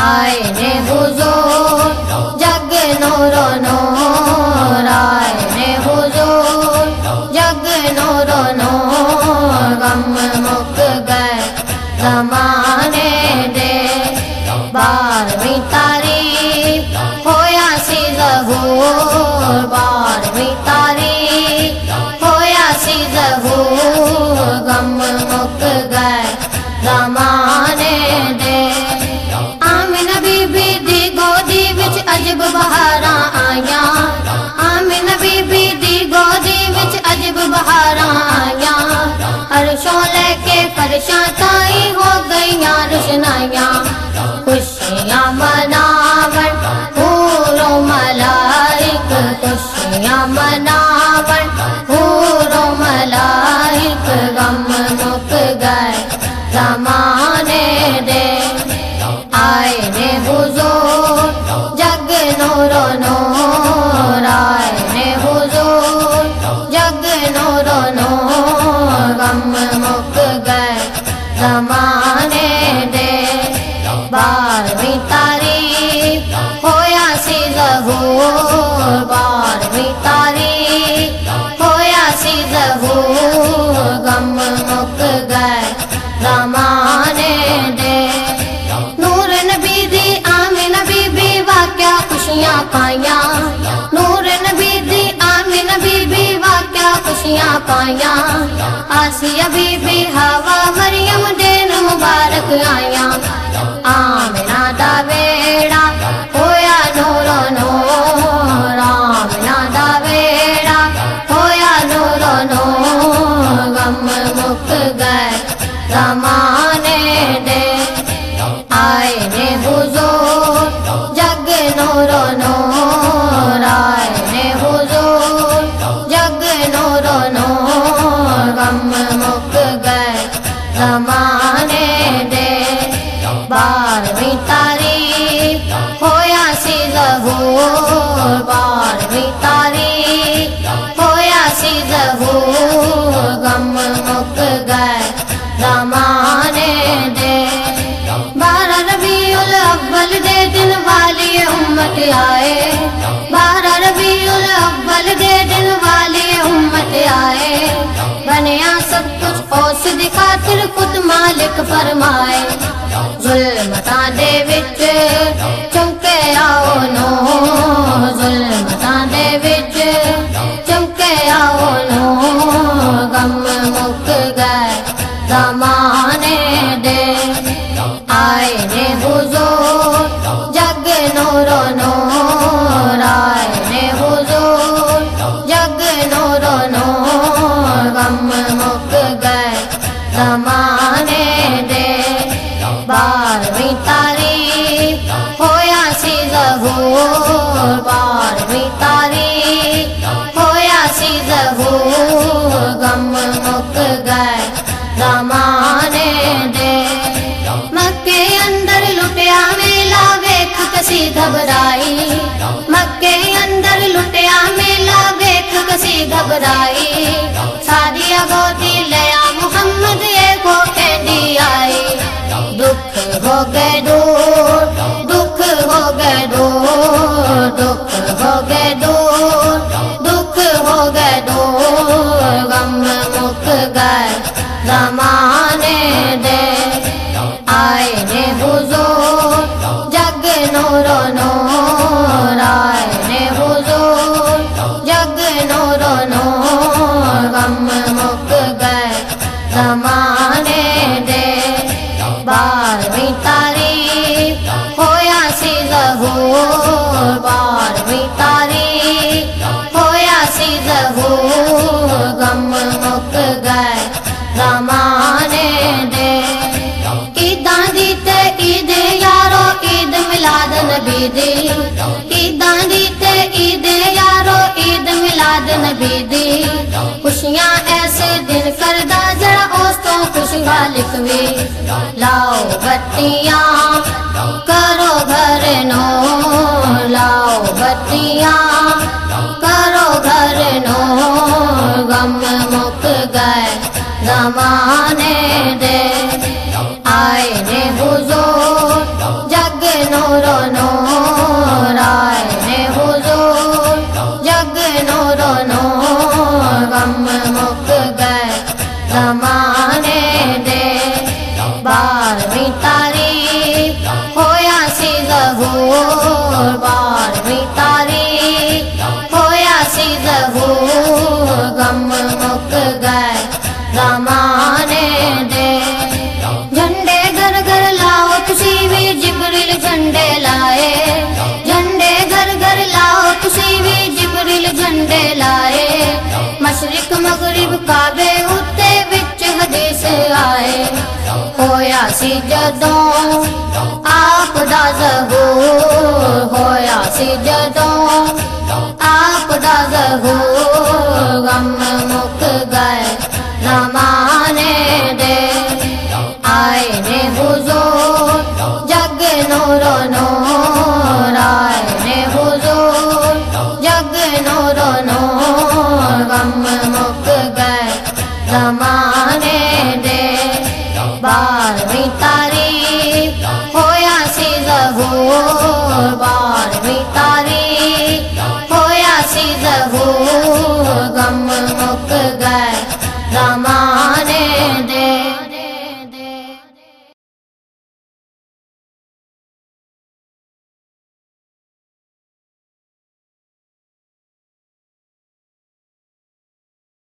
ਆਏ ਨੇ ਹੁਜ਼ੂਰ ਜਗ ਨੂਰੋ ਨੂਰ ਆਏ ਨੇ ਹੁਜ਼ੂਰ ਜਗ ਨੂਰੋ ਨੂਰ ਗਮ ਮੁਕ ਗਏ ਜ਼ਮਾਨੇ ਦੇ ਬਾਰਵੀਂ ਤਾਰੀਖ ਹੋਇਆ ਸੀ ਜ਼ਹੂਰ ਬਾਰਵੀਂ ਤਾਰੀਖ ਹੋਇਆ ਸੀ ਜ਼ਹੂਰ ਖੁਸ਼ੀਆਂ ਮਨਾਵਣ ਹੂਰੋ ਮਲਾਇਕ ਗਮ ਮੁਕ ਗਏ। ਜ਼ਮਾਨੇ ਦੇ ਆਏ ਨੇ ਹੁਜ਼ੂਰ। ਜਗ ਨੂਰੋ ਨੂਰ ਆਏ ਨੇ ਹੁਜ਼ੂਰ। ਜਗ ਨੂਰੋ ਨੂਰ, ਗਮ ਮੁਕ ਗਏ। ਜ਼ਮਾਨੇ ਦੇ ਬਾ ਜ਼ਮਾਨੇ ਦੇ ਨੂਰ ਨਬੀ ਦੀ ਆਮਿਨ ਬੀਬੀ ਵਾਕਿਆ ਖੁਸ਼ੀਆਂ ਪਾਈਆਂ ਨੂਰ ਨਬੀ ਦੀ ਆਮਿਨ ਬੀਬੀ ਵਾਕਿਆ ਖੁਸ਼ੀਆਂ ਪਾਈਆਂ ਆਸੀਆ ਬੀਬੀ ਹਵਾ ਸੀ ਜ਼ਹੂਰ ਬਾਰਵੀਂ ਤਾਰੀਖ ਹੋਇਆ ਸੀ ਜ਼ਹੂਰ ਗਮ ਮੁਕ ਗਏ ਜ਼ਮਾਨੇ ਦੇ ਬਾਰਾਂ ਰਬੀਉਲ ਅਵਲ ਦੇ ਦਿਨ ਵਾਲੀ ਉਮਤ ਆਏ ਬਾਰਾਂ ਰਬੀਉਲ ਅਵਲ ਦੇ ਦਿਨ ਵਾਲੀ ਉਮਤ ਆਏ ਬਣਿਆ ਸਭ ਕੁਝ ਉਸ ਦੀ ਖਾਤਰ ਖੁਦ ਮਾਲਿਕ ਫਰਮਾਏ ਜ਼ਮਾਨੇ ਦੇ ਆਏ ਨੇ ਹੁਜ਼ੂਰ ਜਗ ਨੂਰੋ ਨੂਰ ਆਏ ਨੇ ਹੁਜ਼ੂਰ ਜਗ ਨੂਰੋ ਨੂਰ ਗਮ ਮੁਕ ਗਏ ਜ਼ਮਾਨੇ ਦੇ ਬਾਰਵੀਂ ਤਾਰੀਖ ਹੋਇਆ ਸੀ ਜ਼ਹੂਰ ਬਾਰਵੀਂ ਤਾਰੀਖ ਹੋਇਆ ਸੀ ਜ਼ਹੂਰ ਘਬਰਾਈ ਸਾਰੀਆ ਗੋਦੀ ਲਿਆ ਮੁਹੰਮਦ ਇਹ ਕੋ ਕਹਿੰਦੀ ਆਈ। ਦੁੱਖ ਹੋ ਗਏ ਦੂਰ। ਜ਼ਮਾਨੇ ਦੇ ਬਾਰਵੀਂ ਤਾਰੀਖ ਹੋਇਆ ਸੀ ਜ਼ਹੂਰ। ਬਾਰਵੀਂ ਤਾਰੀਖ ਹੋਇਆ ਸੀ ਜ਼ਹੂਰ। ਗਮ ਮੁਕ ਗਏ ਜ਼ਮਾਨੇ ਦੇ। ਕਿਦਾਂ ਦੀ ਤੇ ਈਦ ਯਾਰੋ ਈਦ ਮਿਲਾਦ ਨਬੀ ਦੀ। ਕਿਦਾਂ ਦੀ ਤੇ ਈਦ ਯਾਰੋ ਈਦ ਮਿਲਾਦ ਨਬੀ ਦੀ। ਖੁਸ਼ ਖਾਲਿਕ ਵੀ ਲਾਓ ਬੱਤੀਆਂ, ਕਰੋ ਘਰ ਨੂੰ ਲਾਓ ਬੱਤੀਆਂ, ਕਰੋ ਘਰ ਨੂੰ ਗਮ ਮੁਕ ਗਏ ਜ਼ਮਾਨੇ ਦੇ। ਆਏ ਨੇ ਹੁਜ਼ੂਰ ਬਾਰਵੀਂ ਤਾਰੀਖ ਹੋਇਆ ਸੀ ਜ਼ਹੂਰ ਬਾਰਵੀਂ ਤਾਰੀਖ ਹੋਇਆ ਸੀ ਜ਼ਹੂਰ ਗਮ ਮੁਕ ਗਏ ਜ਼ਮਾਨੇ ਦੇ। ਝੰਡੇ ਘਰ ਘਰ ਲਾਓ, ਤੁਸੀਂ ਵੀ ਜਿਬਰਿਲ ਝੰਡੇ ਲਾਏ। ਝੰਡੇ ਘਰ ਘਰ ਲਾਓ, ਤੁਸੀਂ ਵੀ ਜਿਬਰਿਲ ਝੰਡੇ ਲਾਏ। ਮਸ਼ਰਕ ਮਗਰਿਬ ਕਾਬੇ ਉੱਤੇ ਵਿੱਚ ਹਦੀਸ ਆਏ। ਹੋਇਆ ਸੀ ਜਦੋਂ ਆਪ ਦਾ ਜ਼ਹੂਰ ਹੋਇਆ ਸੀ ਜਦੋਂ ਆਪ ਦਾ ਜ਼ਹੂਰ बारवी तारे होया सी जगो गम।